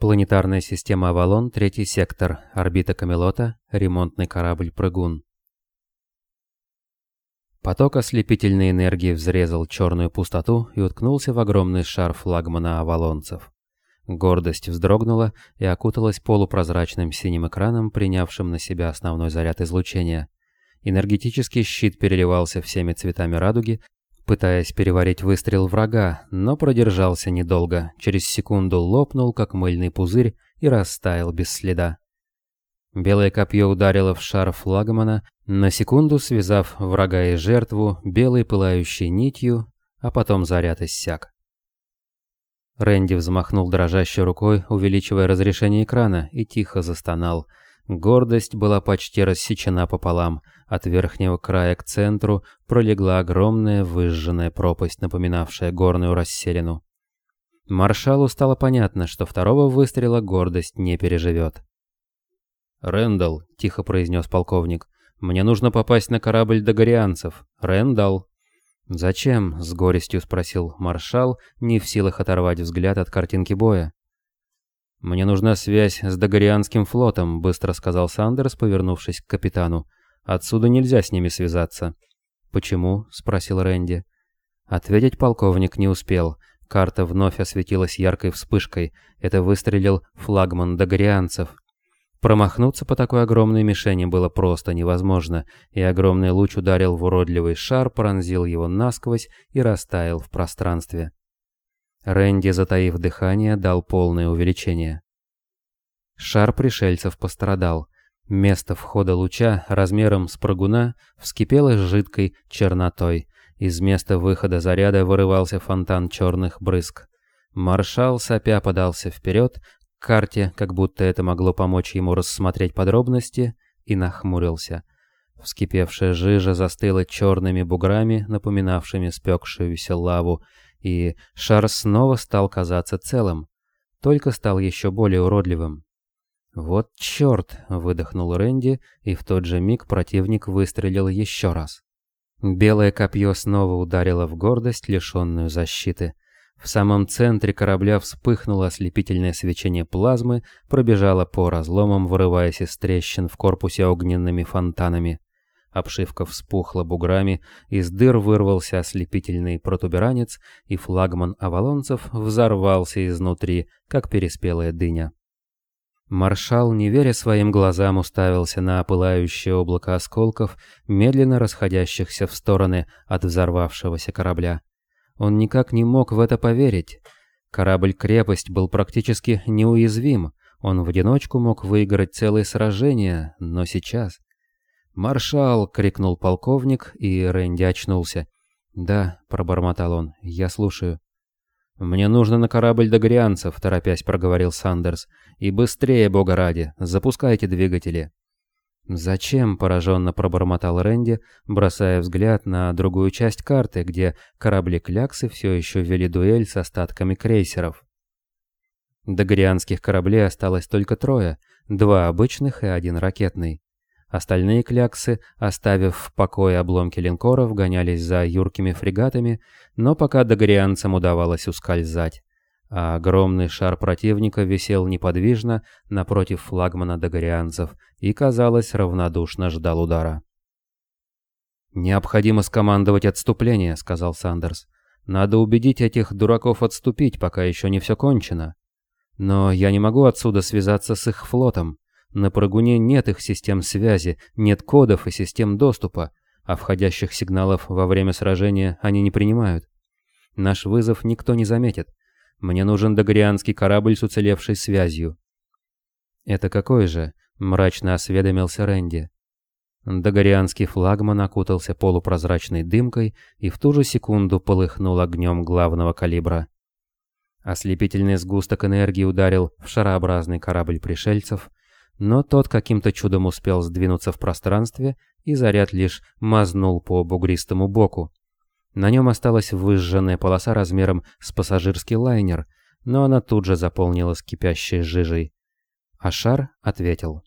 Планетарная система «Авалон», третий сектор, орбита Камелота, ремонтный корабль «Прыгун». Поток ослепительной энергии взрезал черную пустоту и уткнулся в огромный шар флагмана авалонцев. Гордость вздрогнула и окуталась полупрозрачным синим экраном, принявшим на себя основной заряд излучения. Энергетический щит переливался всеми цветами радуги, пытаясь переварить выстрел врага, но продержался недолго. Через секунду лопнул, как мыльный пузырь, и растаял без следа. Белое копье ударило в шар флагмана, на секунду связав врага и жертву белой пылающей нитью, а потом заряд иссяк. Рэнди взмахнул дрожащей рукой, увеличивая разрешение экрана, и тихо застонал – Гордость была почти рассечена пополам. От верхнего края к центру пролегла огромная выжженная пропасть, напоминавшая горную расселину. Маршалу стало понятно, что второго выстрела гордость не переживет. «Рэндалл», — тихо произнес полковник, — «мне нужно попасть на корабль догорианцев. Рэндалл». «Зачем?» — с горестью спросил маршал, не в силах оторвать взгляд от картинки боя. «Мне нужна связь с Дагорианским флотом», — быстро сказал Сандерс, повернувшись к капитану. «Отсюда нельзя с ними связаться». «Почему?» — спросил Рэнди. Ответить полковник не успел. Карта вновь осветилась яркой вспышкой. Это выстрелил флагман догорианцев. Промахнуться по такой огромной мишени было просто невозможно, и огромный луч ударил в уродливый шар, пронзил его насквозь и растаял в пространстве. Рэнди, затаив дыхание, дал полное увеличение. Шар пришельцев пострадал. Место входа луча размером с прыгуна вскипело жидкой чернотой. Из места выхода заряда вырывался фонтан черных брызг. Маршал сопя подался вперед, к карте, как будто это могло помочь ему рассмотреть подробности, и нахмурился. Вскипевшая жижа застыла черными буграми, напоминавшими спекшуюся лаву, и шар снова стал казаться целым, только стал еще более уродливым. «Вот черт!» — выдохнул Рэнди, и в тот же миг противник выстрелил еще раз. Белое копье снова ударило в гордость, лишенную защиты. В самом центре корабля вспыхнуло ослепительное свечение плазмы, пробежало по разломам, вырываясь из трещин в корпусе огненными фонтанами. Обшивка вспухла буграми, из дыр вырвался ослепительный протуберанец, и флагман авалонцев взорвался изнутри, как переспелая дыня. Маршал, не веря своим глазам, уставился на опылающее облако осколков, медленно расходящихся в стороны от взорвавшегося корабля. Он никак не мог в это поверить. Корабль-крепость был практически неуязвим, он в одиночку мог выиграть целое сражение, но сейчас... «Маршал!» — крикнул полковник, и Рэнди очнулся. «Да», — пробормотал он, — «я слушаю». «Мне нужно на корабль догорианцев», — торопясь проговорил Сандерс. «И быстрее, бога ради, запускайте двигатели». «Зачем?» — пораженно пробормотал Рэнди, бросая взгляд на другую часть карты, где корабли-кляксы все еще вели дуэль с остатками крейсеров. Догорианских кораблей осталось только трое, два обычных и один ракетный. Остальные кляксы, оставив в покое обломки линкоров, гонялись за юркими фрегатами, но пока догорианцам удавалось ускользать. А огромный шар противника висел неподвижно напротив флагмана догорианцев и, казалось, равнодушно ждал удара. «Необходимо скомандовать отступление», — сказал Сандерс. «Надо убедить этих дураков отступить, пока еще не все кончено. Но я не могу отсюда связаться с их флотом. На прыгуне нет их систем связи, нет кодов и систем доступа, а входящих сигналов во время сражения они не принимают. Наш вызов никто не заметит. Мне нужен догорианский корабль с уцелевшей связью. «Это какой же?» — мрачно осведомился Рэнди. Догорианский флагман окутался полупрозрачной дымкой и в ту же секунду полыхнул огнем главного калибра. Ослепительный сгусток энергии ударил в шарообразный корабль пришельцев, но тот каким-то чудом успел сдвинуться в пространстве, и заряд лишь мазнул по бугристому боку. На нем осталась выжженная полоса размером с пассажирский лайнер, но она тут же заполнилась кипящей жижей. А шар ответил.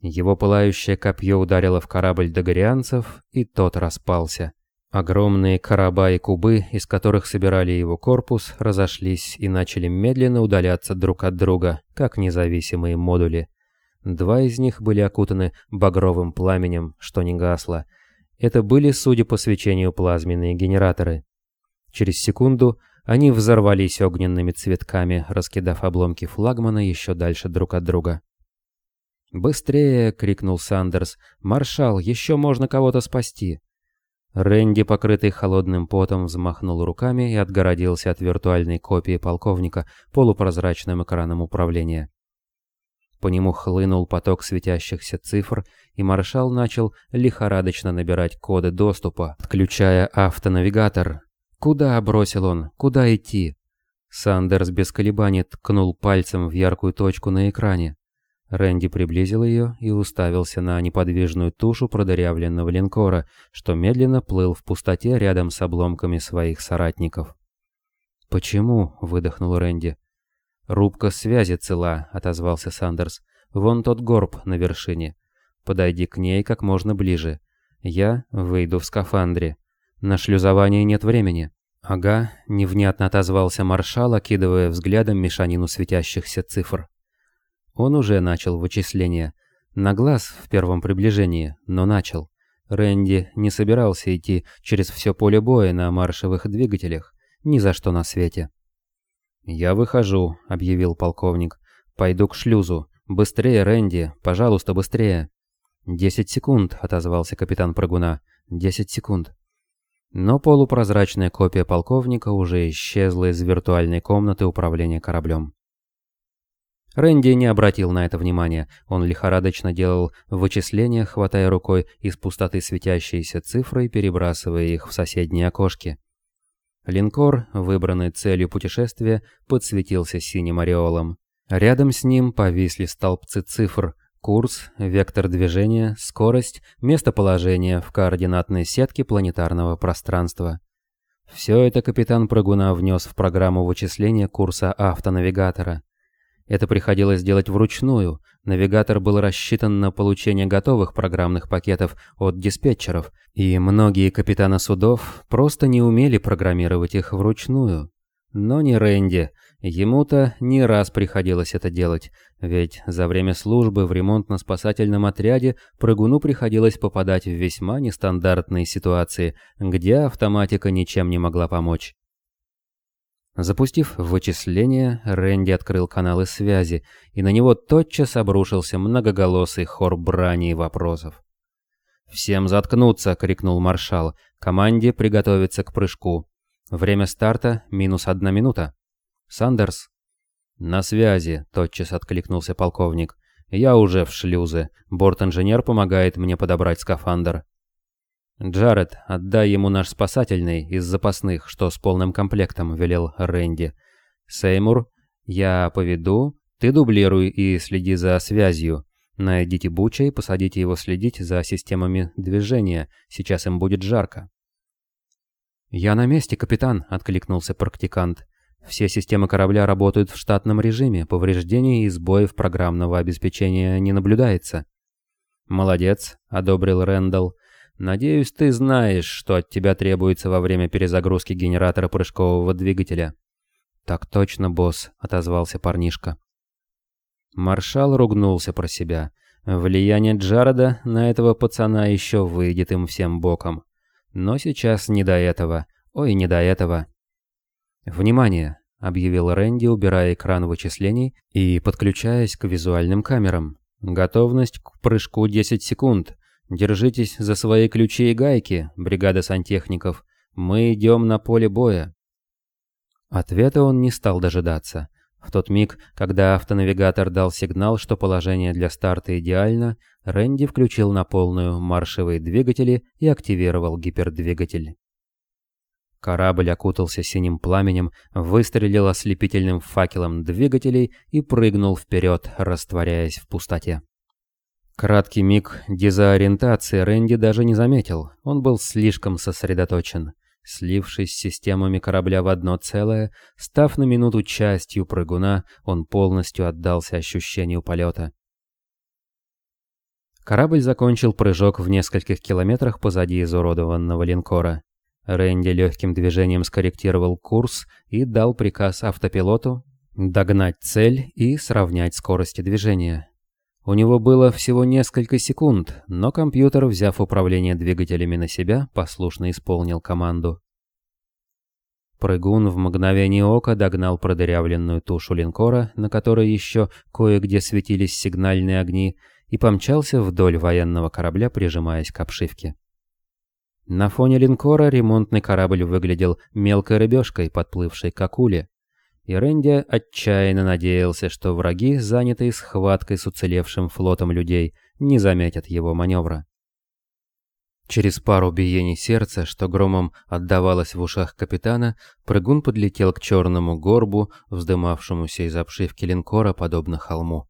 Его пылающее копье ударило в корабль догорианцев, и тот распался. Огромные короба и кубы, из которых собирали его корпус, разошлись и начали медленно удаляться друг от друга, как независимые модули. Два из них были окутаны багровым пламенем, что не гасло. Это были, судя по свечению, плазменные генераторы. Через секунду они взорвались огненными цветками, раскидав обломки флагмана еще дальше друг от друга. «Быстрее!» — крикнул Сандерс. «Маршал, еще можно кого-то спасти!» Рэнди, покрытый холодным потом, взмахнул руками и отгородился от виртуальной копии полковника полупрозрачным экраном управления. По нему хлынул поток светящихся цифр, и маршал начал лихорадочно набирать коды доступа, отключая автонавигатор. Куда бросил он? Куда идти? Сандерс без колебаний ткнул пальцем в яркую точку на экране. Рэнди приблизил ее и уставился на неподвижную тушу продырявленного линкора, что медленно плыл в пустоте рядом с обломками своих соратников. «Почему?» — выдохнул Рэнди. «Рубка связи цела», — отозвался Сандерс. «Вон тот горб на вершине. Подойди к ней как можно ближе. Я выйду в скафандре. На шлюзование нет времени». «Ага», — невнятно отозвался маршал, окидывая взглядом мешанину светящихся цифр. Он уже начал вычисления. На глаз в первом приближении, но начал. Рэнди не собирался идти через все поле боя на маршевых двигателях. Ни за что на свете. «Я выхожу», — объявил полковник. «Пойду к шлюзу. Быстрее, Рэнди, пожалуйста, быстрее». «Десять секунд», — отозвался капитан Прыгуна. «Десять секунд». Но полупрозрачная копия полковника уже исчезла из виртуальной комнаты управления кораблем. Рэнди не обратил на это внимания. Он лихорадочно делал вычисления, хватая рукой из пустоты светящиеся цифры и перебрасывая их в соседние окошки. Линкор, выбранный целью путешествия, подсветился синим ореолом. Рядом с ним повисли столбцы цифр, курс, вектор движения, скорость, местоположение в координатной сетке планетарного пространства. Все это капитан Прыгуна внес в программу вычисления курса автонавигатора. Это приходилось делать вручную. Навигатор был рассчитан на получение готовых программных пакетов от диспетчеров, и многие капитаны судов просто не умели программировать их вручную. Но не Рэнди. Ему-то не раз приходилось это делать, ведь за время службы в ремонтно-спасательном отряде прыгуну приходилось попадать в весьма нестандартные ситуации, где автоматика ничем не могла помочь. Запустив вычисление, Рэнди открыл каналы связи, и на него тотчас обрушился многоголосый хор брани и вопросов. «Всем заткнуться!» — крикнул маршал. «Команде приготовиться к прыжку. Время старта — минус одна минута. Сандерс?» «На связи!» — тотчас откликнулся полковник. «Я уже в шлюзе. Борт-инженер помогает мне подобрать скафандр». «Джаред, отдай ему наш спасательный из запасных, что с полным комплектом», — велел Рэнди. «Сеймур, я поведу, ты дублируй и следи за связью. Найдите Буча и посадите его следить за системами движения, сейчас им будет жарко». «Я на месте, капитан», — откликнулся практикант. «Все системы корабля работают в штатном режиме, повреждений и сбоев программного обеспечения не наблюдается». «Молодец», — одобрил Рэндалл. Надеюсь, ты знаешь, что от тебя требуется во время перезагрузки генератора прыжкового двигателя. Так точно, босс, отозвался парнишка. Маршал ругнулся про себя. Влияние Джареда на этого пацана еще выйдет им всем боком. Но сейчас не до этого. Ой, не до этого. «Внимание!» — объявил Рэнди, убирая экран вычислений и подключаясь к визуальным камерам. «Готовность к прыжку 10 секунд. Держитесь за свои ключи и гайки, бригада сантехников. Мы идем на поле боя. Ответа он не стал дожидаться. В тот миг, когда автонавигатор дал сигнал, что положение для старта идеально, Рэнди включил на полную маршевые двигатели и активировал гипердвигатель. Корабль окутался синим пламенем, выстрелил ослепительным факелом двигателей и прыгнул вперед, растворяясь в пустоте. Краткий миг дезориентации Рэнди даже не заметил, он был слишком сосредоточен. Слившись с системами корабля в одно целое, став на минуту частью прыгуна, он полностью отдался ощущению полета. Корабль закончил прыжок в нескольких километрах позади изуродованного линкора. Рэнди легким движением скорректировал курс и дал приказ автопилоту догнать цель и сравнять скорости движения. У него было всего несколько секунд, но компьютер, взяв управление двигателями на себя, послушно исполнил команду. Прыгун в мгновение ока догнал продырявленную тушу линкора, на которой еще кое-где светились сигнальные огни, и помчался вдоль военного корабля, прижимаясь к обшивке. На фоне линкора ремонтный корабль выглядел мелкой рыбешкой, подплывшей к акуле. И Рэнди отчаянно надеялся, что враги, занятые схваткой с уцелевшим флотом людей, не заметят его маневра. Через пару биений сердца, что громом отдавалось в ушах капитана, прыгун подлетел к черному горбу, вздымавшемуся из обшивки линкора, подобно холму.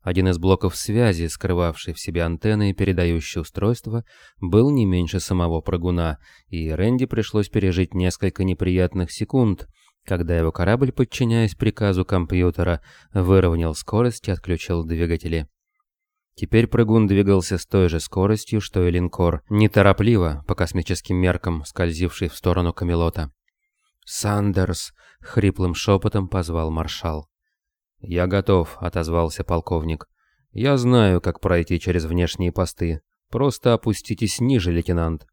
Один из блоков связи, скрывавший в себе антенны и передающие устройства, был не меньше самого прыгуна, и Рэнди пришлось пережить несколько неприятных секунд, когда его корабль, подчиняясь приказу компьютера, выровнял скорость и отключил двигатели. Теперь прыгун двигался с той же скоростью, что и линкор, неторопливо, по космическим меркам, скользивший в сторону Камелота. «Сандерс!» — хриплым шепотом позвал маршал. «Я готов», — отозвался полковник. «Я знаю, как пройти через внешние посты. Просто опуститесь ниже, лейтенант».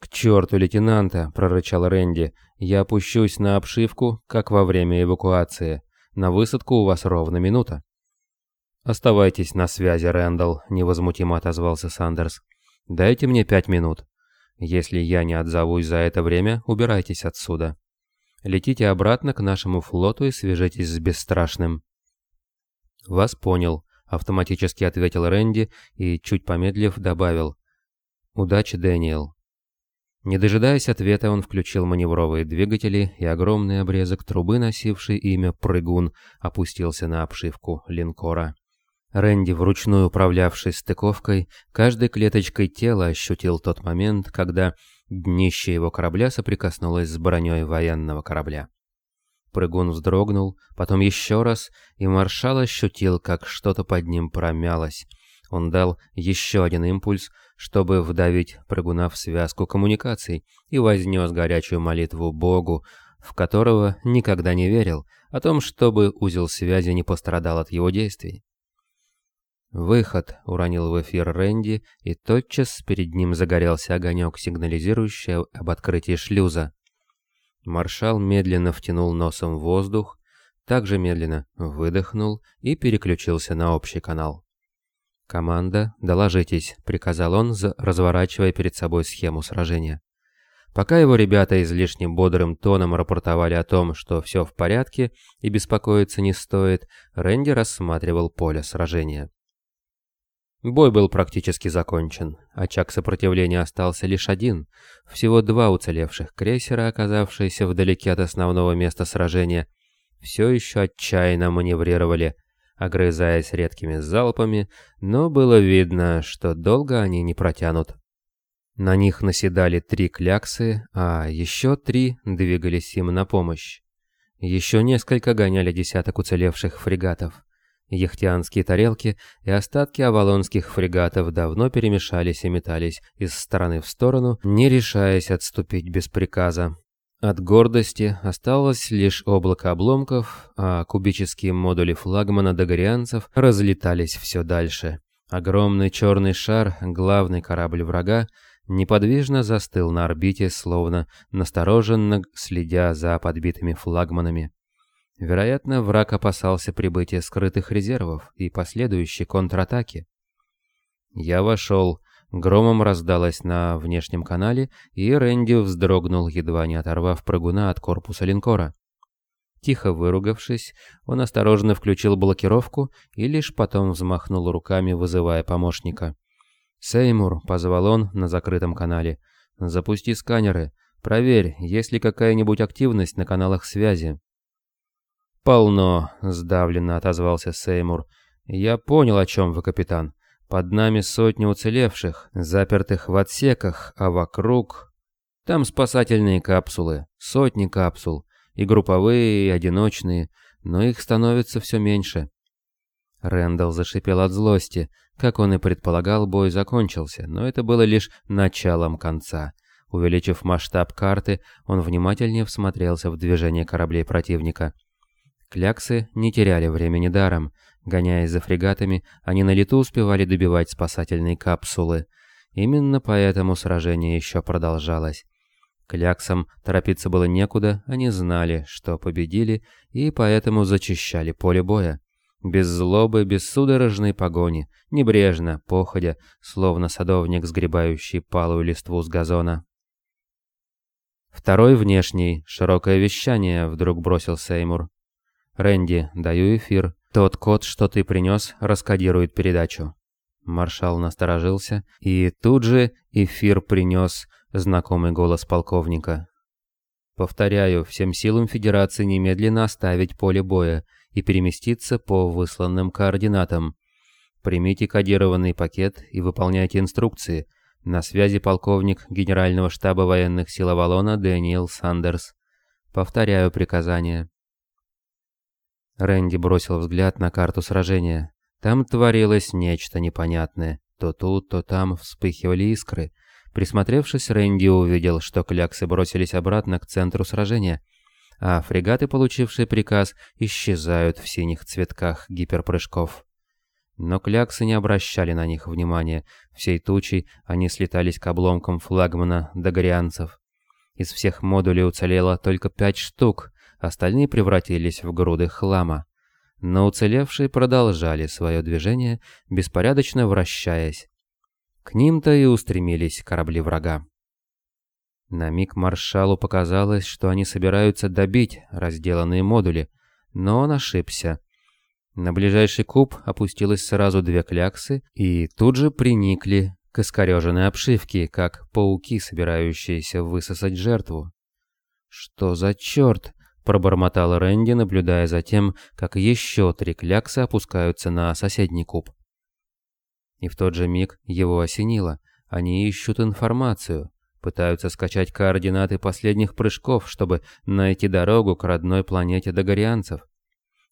«К черту лейтенанта!» — прорычал Рэнди. «Я опущусь на обшивку, как во время эвакуации. На высадку у вас ровно минута». «Оставайтесь на связи, Рэндалл», — невозмутимо отозвался Сандерс. «Дайте мне пять минут. Если я не отзовусь за это время, убирайтесь отсюда». Летите обратно к нашему флоту и свяжитесь с Бесстрашным». «Вас понял», — автоматически ответил Рэнди и, чуть помедлив, добавил. «Удачи, Дэниел». Не дожидаясь ответа, он включил маневровые двигатели, и огромный обрезок трубы, носивший имя «Прыгун», опустился на обшивку линкора. Рэнди, вручную управлявший стыковкой, каждой клеточкой тела ощутил тот момент, когда Днище его корабля соприкоснулось с броней военного корабля. Прыгун вздрогнул, потом еще раз, и маршал ощутил, как что-то под ним промялось. Он дал еще один импульс, чтобы вдавить прыгуна в связку коммуникаций, и вознес горячую молитву Богу, в которого никогда не верил, о том, чтобы узел связи не пострадал от его действий. «Выход!» — уронил в эфир Рэнди, и тотчас перед ним загорелся огонек, сигнализирующий об открытии шлюза. Маршал медленно втянул носом воздух, также медленно выдохнул и переключился на общий канал. «Команда, доложитесь», — приказал он, разворачивая перед собой схему сражения. Пока его ребята излишне бодрым тоном рапортовали о том, что все в порядке и беспокоиться не стоит, Рэнди рассматривал поле сражения. Бой был практически закончен. Очаг сопротивления остался лишь один. Всего два уцелевших крейсера, оказавшиеся вдалеке от основного места сражения, все еще отчаянно маневрировали, огрызаясь редкими залпами, но было видно, что долго они не протянут. На них наседали три кляксы, а еще три двигались им на помощь. Еще несколько гоняли десяток уцелевших фрегатов. Яхтианские тарелки и остатки авалонских фрегатов давно перемешались и метались из стороны в сторону, не решаясь отступить без приказа. От гордости осталось лишь облако обломков, а кубические модули флагмана догорианцев разлетались все дальше. Огромный черный шар, главный корабль врага, неподвижно застыл на орбите, словно настороженно следя за подбитыми флагманами. Вероятно, враг опасался прибытия скрытых резервов и последующей контратаки. Я вошел, громом раздалось на внешнем канале, и Рэнди вздрогнул, едва не оторвав прыгуна от корпуса линкора. Тихо выругавшись, он осторожно включил блокировку и лишь потом взмахнул руками, вызывая помощника. «Сеймур», — позвал он на закрытом канале, — «запусти сканеры. Проверь, есть ли какая-нибудь активность на каналах связи». «Полно», — сдавленно отозвался Сеймур. «Я понял, о чем вы, капитан. Под нами сотни уцелевших, запертых в отсеках, а вокруг... Там спасательные капсулы, сотни капсул, и групповые, и одиночные, но их становится все меньше». Рэндалл зашипел от злости. Как он и предполагал, бой закончился, но это было лишь началом конца. Увеличив масштаб карты, он внимательнее всмотрелся в движение кораблей противника. Кляксы не теряли времени даром. Гоняясь за фрегатами, они на лету успевали добивать спасательные капсулы. Именно поэтому сражение еще продолжалось. Кляксам торопиться было некуда, они знали, что победили, и поэтому зачищали поле боя. Без злобы, без судорожной погони, небрежно, походя, словно садовник, сгребающий палую листву с газона. Второй внешний, широкое вещание, вдруг бросил Сеймур. «Рэнди, даю эфир. Тот код, что ты принес, раскодирует передачу». Маршал насторожился, и тут же эфир принес знакомый голос полковника. «Повторяю, всем силам Федерации немедленно оставить поле боя и переместиться по высланным координатам. Примите кодированный пакет и выполняйте инструкции. На связи полковник Генерального штаба военных сил Авалона Дэниел Сандерс. Повторяю приказание. Рэнди бросил взгляд на карту сражения. Там творилось нечто непонятное. То тут, то там вспыхивали искры. Присмотревшись, Рэнди увидел, что кляксы бросились обратно к центру сражения а фрегаты, получившие приказ, исчезают в синих цветках гиперпрыжков. Но кляксы не обращали на них внимания, всей тучей они слетались к обломкам флагмана догорианцев. Из всех модулей уцелело только пять штук, остальные превратились в груды хлама. Но уцелевшие продолжали свое движение, беспорядочно вращаясь. К ним-то и устремились корабли врага. На миг маршалу показалось, что они собираются добить разделанные модули, но он ошибся. На ближайший куб опустилось сразу две кляксы и тут же приникли к искореженной обшивке, как пауки, собирающиеся высосать жертву. «Что за черт?» — пробормотал Рэнди, наблюдая за тем, как еще три кляксы опускаются на соседний куб. И в тот же миг его осенило. Они ищут информацию. Пытаются скачать координаты последних прыжков, чтобы найти дорогу к родной планете догорианцев.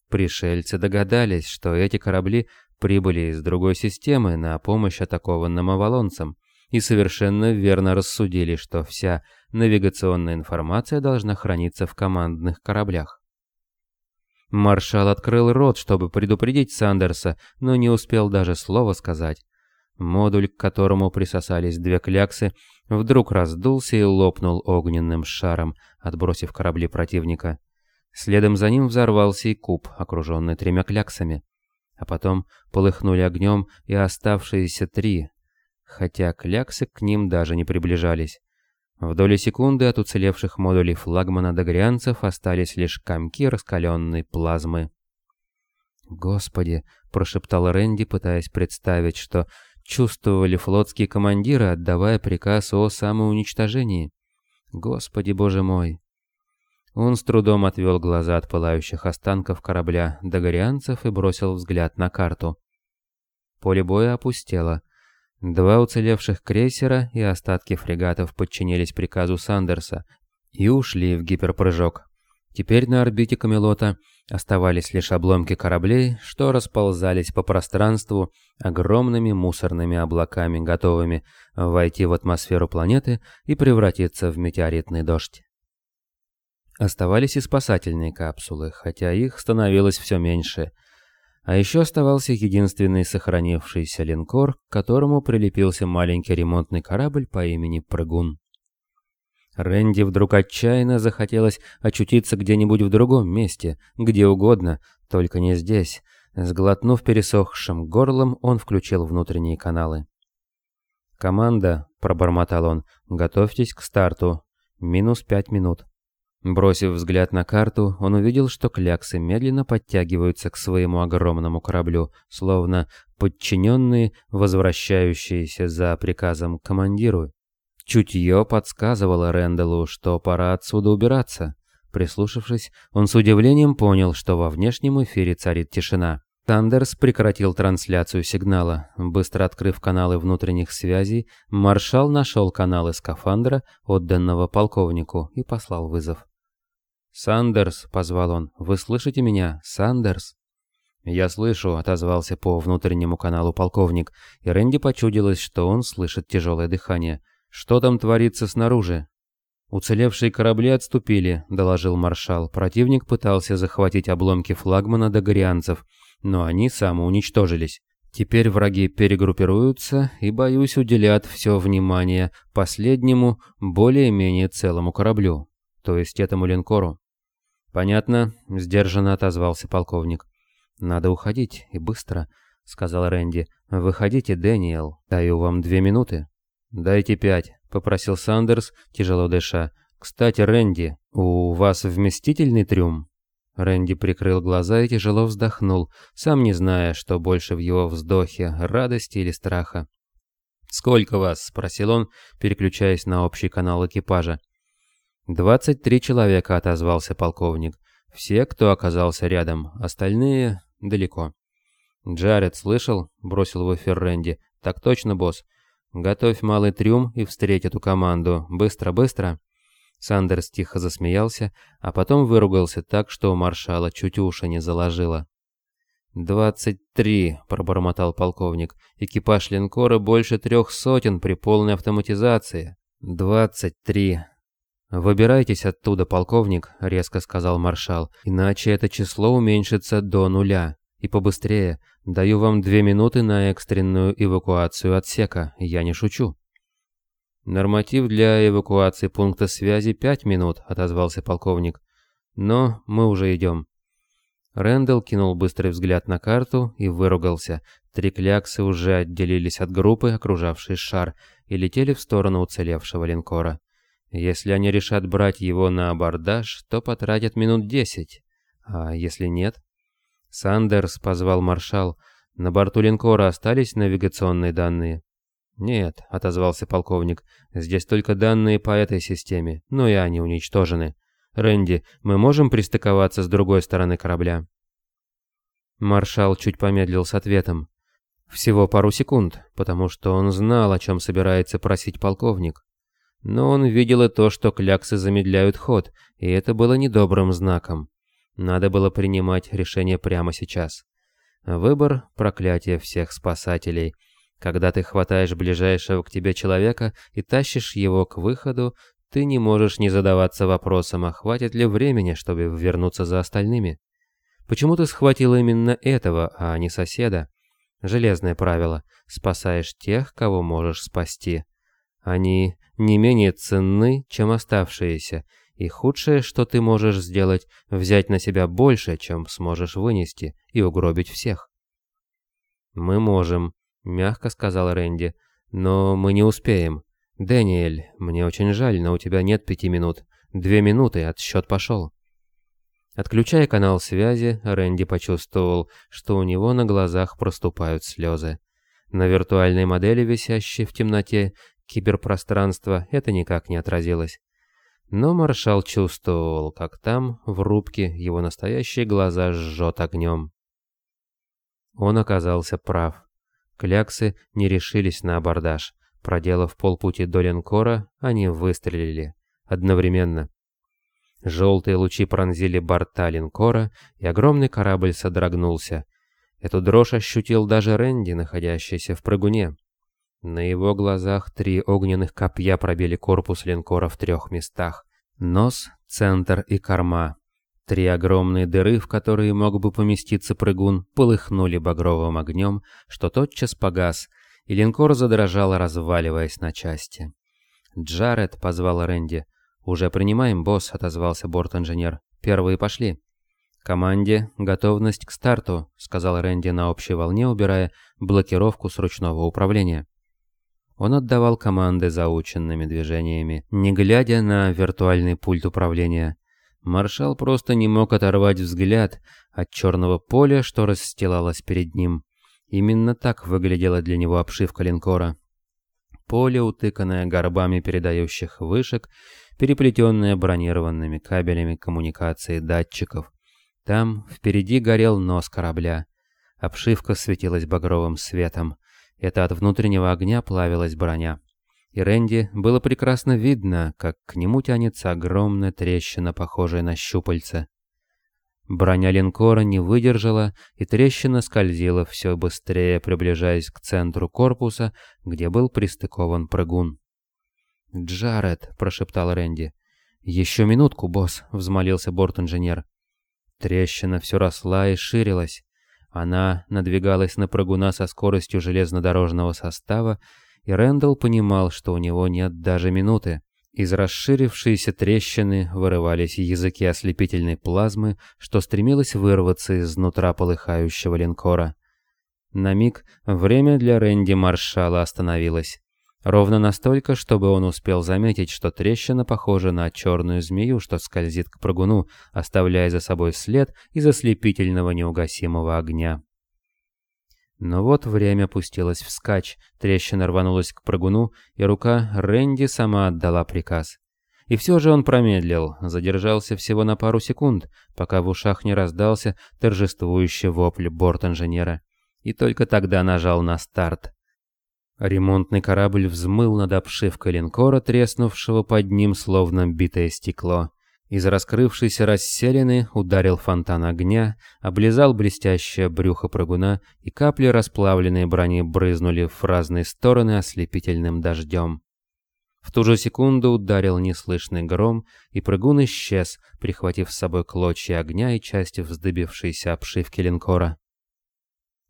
Пришельцы догадались, что эти корабли прибыли из другой системы на помощь атакованным авалонцам и совершенно верно рассудили, что вся навигационная информация должна храниться в командных кораблях. Маршал открыл рот, чтобы предупредить Сандерса, но не успел даже слова сказать. Модуль, к которому присосались две кляксы, вдруг раздулся и лопнул огненным шаром, отбросив корабли противника. Следом за ним взорвался и куб, окруженный тремя кляксами. А потом полыхнули огнем и оставшиеся три, хотя кляксы к ним даже не приближались. В доли секунды от уцелевших модулей флагмана догрянцев остались лишь комки раскаленной плазмы. «Господи!» – прошептал Рэнди, пытаясь представить, что чувствовали флотские командиры, отдавая приказ о самоуничтожении. Господи боже мой! Он с трудом отвел глаза от пылающих останков корабля догорианцев и бросил взгляд на карту. Поле боя опустело. Два уцелевших крейсера и остатки фрегатов подчинились приказу Сандерса и ушли в гиперпрыжок. Теперь на орбите Камелота оставались лишь обломки кораблей, что расползались по пространству огромными мусорными облаками, готовыми войти в атмосферу планеты и превратиться в метеоритный дождь. Оставались и спасательные капсулы, хотя их становилось все меньше. А еще оставался единственный сохранившийся линкор, к которому прилепился маленький ремонтный корабль по имени Прыгун. Рэнди вдруг отчаянно захотелось очутиться где-нибудь в другом месте, где угодно, только не здесь. Сглотнув пересохшим горлом, он включил внутренние каналы. «Команда», — пробормотал он, — «готовьтесь к старту. Минус пять минут». Бросив взгляд на карту, он увидел, что кляксы медленно подтягиваются к своему огромному кораблю, словно подчиненные, возвращающиеся за приказом командиру. Чутье подсказывало Рэндаллу, что пора отсюда убираться. Прислушавшись, он с удивлением понял, что во внешнем эфире царит тишина. Тандерс прекратил трансляцию сигнала. Быстро открыв каналы внутренних связей, маршал нашел каналы скафандра, отданного полковнику, и послал вызов. «Сандерс», — позвал он, — «вы слышите меня, Сандерс?» «Я слышу», — отозвался по внутреннему каналу полковник, и Рэнди почудилось, что он слышит тяжелое дыхание — Что там творится снаружи?» «Уцелевшие корабли отступили», — доложил маршал. Противник пытался захватить обломки флагмана до горианцев, но они самоуничтожились. Теперь враги перегруппируются и, боюсь, уделят все внимание последнему, более-менее целому кораблю, то есть этому линкору. «Понятно», — сдержанно отозвался полковник. «Надо уходить, и быстро», — сказал Рэнди. «Выходите, Дэниел, даю вам две минуты». «Дайте пять», — попросил Сандерс, тяжело дыша. «Кстати, Рэнди, у вас вместительный трюм?» Рэнди прикрыл глаза и тяжело вздохнул, сам не зная, что больше в его вздохе, радости или страха. «Сколько вас?» — спросил он, переключаясь на общий канал экипажа. «Двадцать три человека», — отозвался полковник. «Все, кто оказался рядом, остальные далеко». «Джаред, слышал?» — бросил в эфир Рэнди. «Так точно, босс. Готовь малый трюм и встреть эту команду. Быстро, быстро!» Сандерс тихо засмеялся, а потом выругался так, что у маршала чуть уши не заложило. «Двадцать три», — пробормотал полковник. «Экипаж линкора больше трех сотен при полной автоматизации». «Двадцать три». «Выбирайтесь оттуда, полковник», — резко сказал маршал, «иначе это число уменьшится до нуля. И побыстрее. Даю вам две минуты на экстренную эвакуацию отсека. Я не шучу». «Норматив для эвакуации пункта связи пять минут», — отозвался полковник. «Но мы уже идем». Рэндалл кинул быстрый взгляд на карту и выругался. Три кляксы уже отделились от группы, окружавшей шар, и летели в сторону уцелевшего линкора. Если они решат брать его на абордаж, то потратят минут десять. А если нет? Сандерс позвал маршал. На борту линкора остались навигационные данные. «Нет», — отозвался полковник, — «здесь только данные по этой системе, но и они уничтожены. Рэнди, мы можем пристыковаться с другой стороны корабля?» Маршал чуть помедлил с ответом. Всего пару секунд, потому что он знал, о чем собирается просить полковник. Но он видел и то, что кляксы замедляют ход, и это было недобрым знаком. Надо было принимать решение прямо сейчас. Выбор – проклятие всех спасателей – когда ты хватаешь ближайшего к тебе человека и тащишь его к выходу, ты не можешь не задаваться вопросом, а хватит ли времени, чтобы вернуться за остальными. Почему ты схватил именно этого, а не соседа? Железное правило – спасаешь тех, кого можешь спасти. Они не менее ценны, чем оставшиеся, и худшее, что ты можешь сделать – взять на себя больше, чем сможешь вынести, и угробить всех. Мы можем, — мягко сказал Рэнди. «Но мы не успеем. Дэниэль, мне очень жаль, но у тебя нет пяти минут. Две минуты, отсчет пошел». Отключая канал связи, Рэнди почувствовал, что у него на глазах проступают слезы. На виртуальной модели, висящей в темноте киберпространства, это никак не отразилось. Но маршал чувствовал, как там, в рубке, его настоящие глаза жжет огнем. Он оказался прав. Кляксы не решились на абордаж. Проделав полпути до линкора, они выстрелили. Одновременно. Желтые лучи пронзили борта линкора, и огромный корабль содрогнулся. Эту дрожь ощутил даже Рэнди, находящийся в прыгуне. На его глазах три огненных копья пробили корпус линкора в трех местах. Нос, центр и корма. Три огромные дыры, в которые мог бы поместиться прыгун, полыхнули багровым огнем, что тотчас погас, и линкор задрожал, разваливаясь на части. «Джаред», — позвал Рэнди. «Уже принимаем, босс», — отозвался борт-инженер. «Первые пошли». «Команде готовность к старту», — сказал Рэнди на общей волне, убирая блокировку с ручного управления. Он отдавал команды заученными движениями, не глядя на виртуальный пульт управления. Маршал просто не мог оторвать взгляд от черного поля, что расстилалось перед ним. Именно так выглядела для него обшивка линкора. Поле, утыканное горбами передающих вышек, переплетенное бронированными кабелями коммуникации датчиков. Там впереди горел нос корабля. Обшивка светилась багровым светом. Это от внутреннего огня плавилась броня и Рэнди было прекрасно видно, как к нему тянется огромная трещина, похожая на щупальце. Броня линкора не выдержала, и трещина скользила все быстрее, приближаясь к центру корпуса, где был пристыкован прыгун. «Джаред», — прошептал Рэнди. «Еще минутку, босс», — взмолился борт-инженер. Трещина все росла и ширилась. Она надвигалась на прыгуна со скоростью железнодорожного состава, и Рэндалл понимал, что у него нет даже минуты. Из расширившейся трещины вырывались языки ослепительной плазмы, что стремилось вырваться изнутра полыхающего линкора. На миг время для Рэнди Маршала остановилось. Ровно настолько, чтобы он успел заметить, что трещина похожа на черную змею, что скользит к прыгуну, оставляя за собой след из ослепительного неугасимого огня. Но вот время пустилось вскачь, трещина рванулась к прыгуну, и рука Рэнди сама отдала приказ. И все же он промедлил, задержался всего на пару секунд, пока в ушах не раздался торжествующий вопль борт-инженера. И только тогда нажал на старт. Ремонтный корабль взмыл над обшивкой линкора, треснувшего под ним словно битое стекло. Из раскрывшейся расселины ударил фонтан огня, облизал блестящее брюхо прыгуна, и капли расплавленной брони брызнули в разные стороны ослепительным дождем. В ту же секунду ударил неслышный гром, и прыгун исчез, прихватив с собой клочья огня и части вздыбившейся обшивки линкора.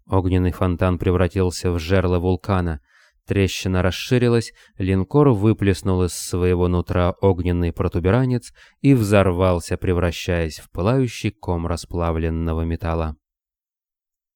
Огненный фонтан превратился в жерло вулкана, Трещина расширилась, линкор выплеснул из своего нутра огненный протуберанец и взорвался, превращаясь в пылающий ком расплавленного металла.